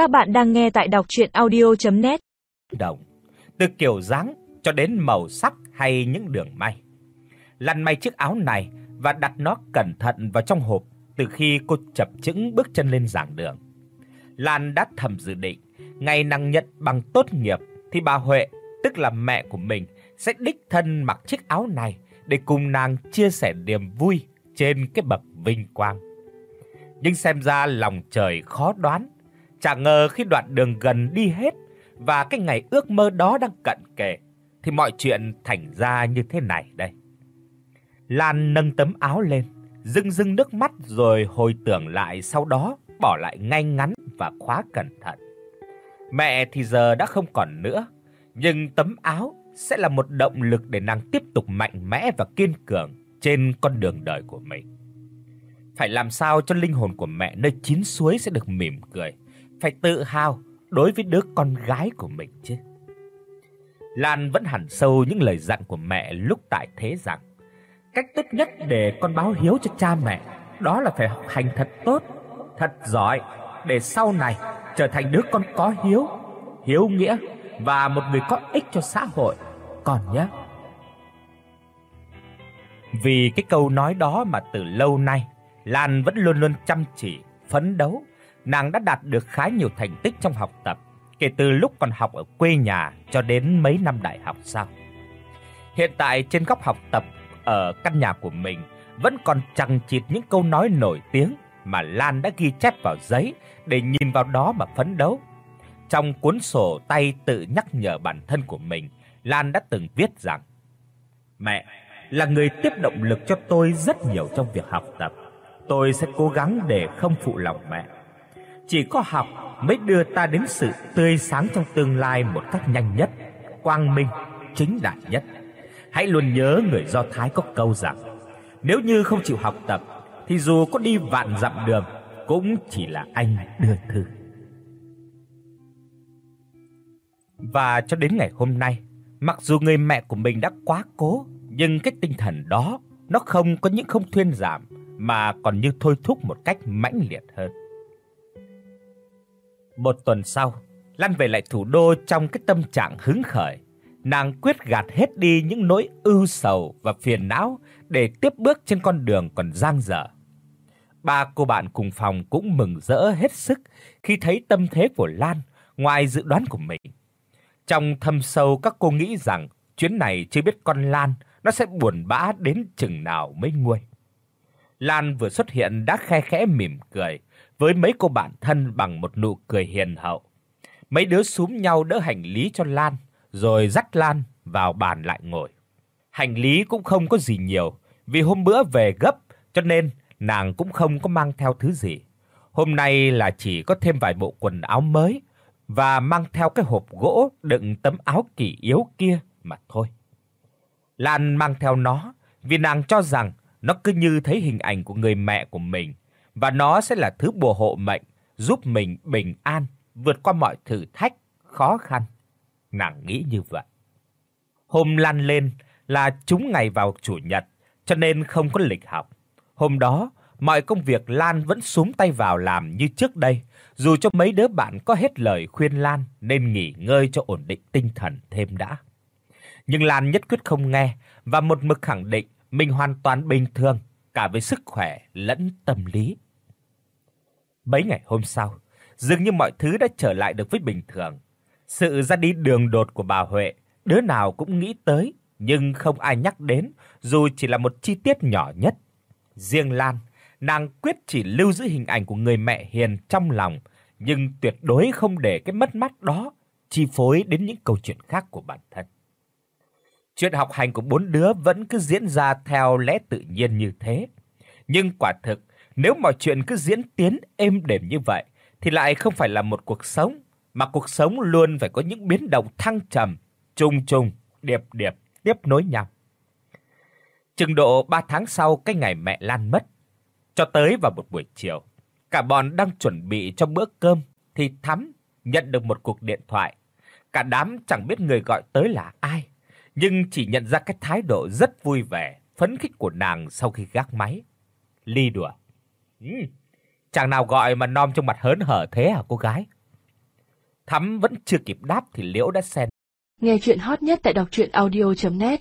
Các bạn đang nghe tại đọc audio net Động, từ kiểu dáng cho đến màu sắc hay những đường may. Lăn may chiếc áo này và đặt nó cẩn thận vào trong hộp từ khi cô chập chững bước chân lên giảng đường. Lan đã thầm dự định, ngày nàng nhận bằng tốt nghiệp thì bà Huệ, tức là mẹ của mình, sẽ đích thân mặc chiếc áo này để cùng nàng chia sẻ niềm vui trên cái bậc vinh quang. Nhưng xem ra lòng trời khó đoán, chẳng ngờ khi đoạn đường gần đi hết và cái ngày ước mơ đó đang cận kề thì mọi chuyện thành ra như thế này đây. Lan nâng tấm áo lên, rưng rưng nước mắt rồi hồi tưởng lại sau đó bỏ lại ngay ngắn và khóa cẩn thận. Mẹ thì giờ đã không còn nữa, nhưng tấm áo sẽ là một động lực để nàng tiếp tục mạnh mẽ và kiên cường trên con đường đời của mình. Phải làm sao cho linh hồn của mẹ nơi chín suối sẽ được mỉm cười, phải tự hào đối với đứa con gái của mình chứ. Lan vẫn hẳn sâu những lời dặn của mẹ lúc tại thế rằng cách tốt nhất để con báo hiếu cho cha mẹ đó là phải học hành thật tốt, thật giỏi để sau này trở thành đứa con có hiếu, hiếu nghĩa và một người có ích cho xã hội. Còn nhé. Vì cái câu nói đó mà từ lâu nay Lan vẫn luôn luôn chăm chỉ, phấn đấu, nàng đã đạt được khá nhiều thành tích trong học tập kể từ lúc còn học ở quê nhà cho đến mấy năm đại học sau. Hiện tại trên góc học tập ở căn nhà của mình vẫn còn chằng chịt những câu nói nổi tiếng mà Lan đã ghi chép vào giấy để nhìn vào đó mà phấn đấu. Trong cuốn sổ tay tự nhắc nhở bản thân của mình, Lan đã từng viết rằng: "Mẹ là người tiếp động lực cho tôi rất nhiều trong việc học tập. Tôi sẽ cố gắng để không phụ lòng mẹ. Chỉ có học mới đưa ta đến sự tươi sáng trong tương lai một cách nhanh nhất, quang minh, chính đại nhất. Hãy luôn nhớ người Do Thái có câu rằng: Nếu như không chịu học tập thì dù có đi vạn dặm đường cũng chỉ là anh đưa thư. Và cho đến ngày hôm nay, mặc dù người mẹ của mình đã quá cố, nhưng cái tinh thần đó nó không có những không thuyên giảm mà còn như thôi thúc một cách mãnh liệt hơn. Một tuần sau, Lan về lại thủ đô trong cái tâm trạng hứng khởi. Nàng quyết gạt hết đi những nỗi ưu sầu và phiền não để tiếp bước trên con đường còn dang dở. Ba cô bạn cùng phòng cũng mừng rỡ hết sức khi thấy tâm thế của Lan ngoài dự đoán của mình. Trong thâm sâu các cô nghĩ rằng chuyến này chưa biết con Lan nó sẽ buồn bã đến chừng nào mới nguôi. Lan vừa xuất hiện đã khe khẽ mỉm cười với mấy cô bạn thân bằng một nụ cười hiền hậu. Mấy đứa súm nhau đỡ hành lý cho Lan, rồi dắt Lan vào bàn lại ngồi. Hành lý cũng không có gì nhiều, vì hôm bữa về gấp cho nên nàng cũng không có mang theo thứ gì. Hôm nay là chỉ có thêm vài bộ quần áo mới và mang theo cái hộp gỗ đựng tấm áo kỳ yếu kia mà thôi. Lan mang theo nó vì nàng cho rằng nó cứ như thấy hình ảnh của người mẹ của mình và nó sẽ là thứ bùa hộ mệnh giúp mình bình an vượt qua mọi thử thách khó khăn. Nàng nghĩ như vậy. Hôm Lan lên là trúng ngày vào chủ nhật, cho nên không có lịch học. Hôm đó, mọi công việc Lan vẫn súm tay vào làm như trước đây, dù cho mấy đứa bạn có hết lời khuyên Lan nên nghỉ ngơi cho ổn định tinh thần thêm đã. Nhưng Lan nhất quyết không nghe và một mực khẳng định mình hoàn toàn bình thường cả về sức khỏe lẫn tâm lý. Mấy ngày hôm sau, dường như mọi thứ đã trở lại được với bình thường. Sự ra đi đường đột của bà Huệ, đứa nào cũng nghĩ tới, nhưng không ai nhắc đến, dù chỉ là một chi tiết nhỏ nhất. Riêng Lan, nàng quyết chỉ lưu giữ hình ảnh của người mẹ hiền trong lòng, nhưng tuyệt đối không để cái mất mát đó chi phối đến những câu chuyện khác của bản thân. Chuyện học hành của bốn đứa vẫn cứ diễn ra theo lẽ tự nhiên như thế. Nhưng quả thực, nếu mọi chuyện cứ diễn tiến êm đềm như vậy thì lại không phải là một cuộc sống, mà cuộc sống luôn phải có những biến động thăng trầm, trùng trùng, điệp điệp tiếp nối nhau. Chừng độ 3 tháng sau cái ngày mẹ Lan mất, cho tới vào một buổi chiều, cả bọn đang chuẩn bị cho bữa cơm thì Thắm nhận được một cuộc điện thoại. Cả đám chẳng biết người gọi tới là ai, nhưng chỉ nhận ra cái thái độ rất vui vẻ, phấn khích của nàng sau khi gác máy. Ly đùa. Ừ, chàng nào gọi mà nom trong mặt hớn hở thế hả cô gái? Thắm vẫn chưa kịp đáp thì Liễu đã xen. Nghe truyện hot nhất tại doctruyenaudio.net